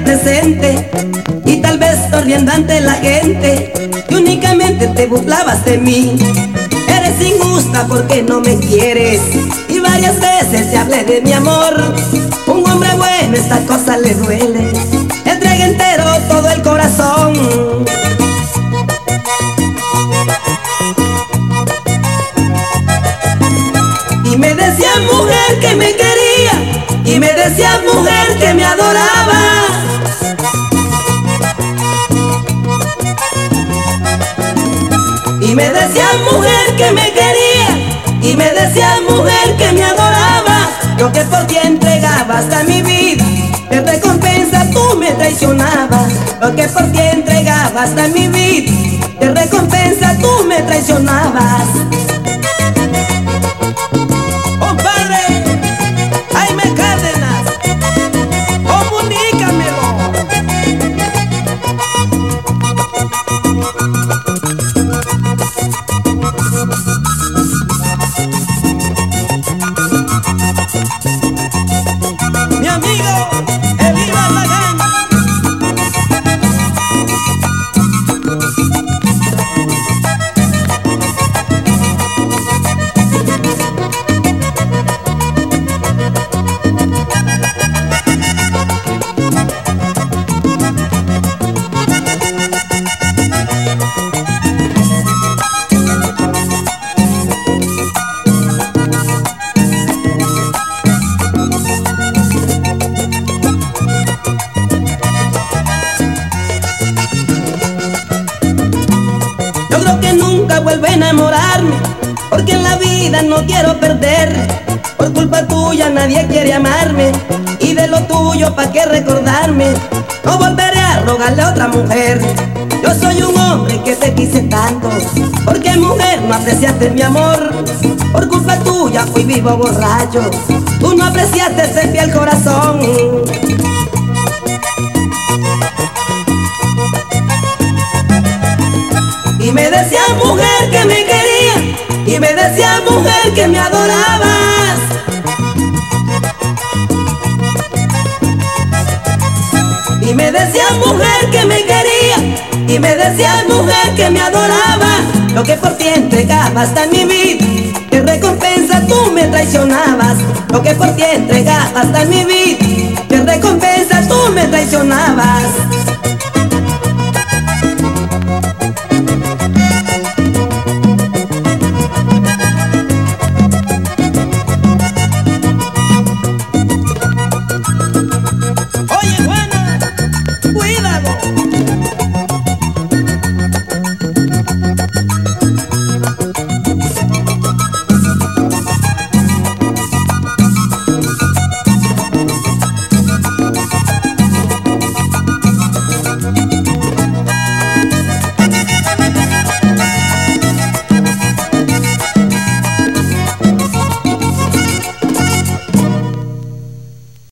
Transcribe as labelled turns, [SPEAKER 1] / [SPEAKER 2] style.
[SPEAKER 1] presente y tal vez corriendo ante la gente y únicamente te burlabas de mí. Eres injusta porque no me quieres y varias veces te hablé de mi amor. Un hombre bueno esta cosa le duele, entrega entero todo el corazón. Y me decía mujer que me quería Y me decía mujer que me quería y me decía mujer que me adoraba. Yo que por ti entregaba hasta mi vida, de recompensa tú me traicionabas. Lo que por ti entregaba hasta mi vida, de recompensa tú me traicionabas. Porque en la vida no quiero perder. Por culpa tuya nadie quiere amarme, y de lo tuyo pa' qué recordarme. No volveré a rogarle a otra mujer. Yo soy un hombre que te quise tanto, porque mujer no apreciaste mi amor. Por culpa tuya fui vivo borracho, tú no apreciaste ese fiel corazón. Me decía mujer que me quería Y me decía mujer que me adorabas. Y me decía mujer que me quería Y me decía mujer que me adoraba. Lo que por ti entregaba hasta en mi vida Que recompensa tú me traicionabas. Lo que por ti entregaba hasta en mi vida Que recompensa tú me traicionabas Oiê, güey.